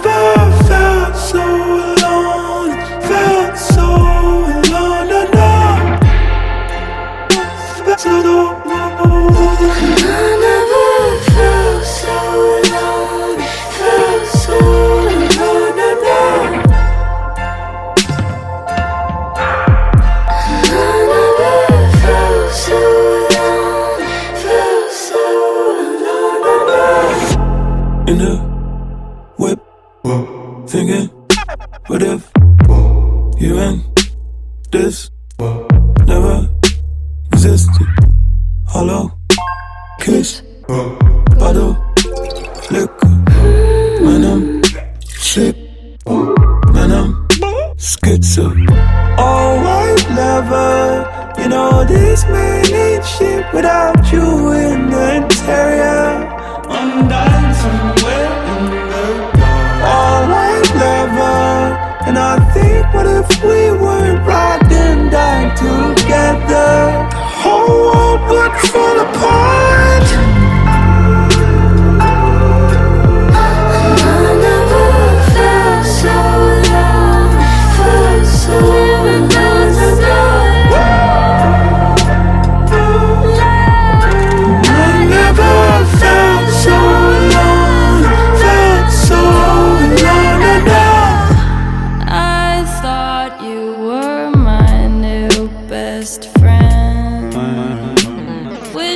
Never felt so. Whoa. Thinking, what if Whoa. you and this Whoa. never existed? Hollow kiss, bottle liquor, man I'm sick, man I'm schizo. Oh, white lover, you know this man ain't shit without you in the interior. If we weren't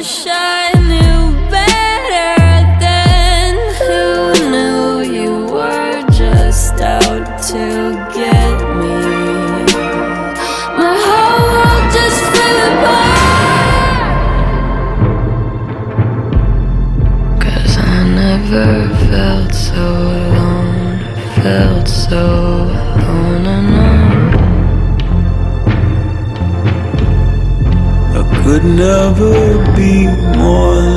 Wish I knew better then. Who knew you were just out to get me? My whole world just fell apart. Cause I never felt so alone, felt so alone. Could never be more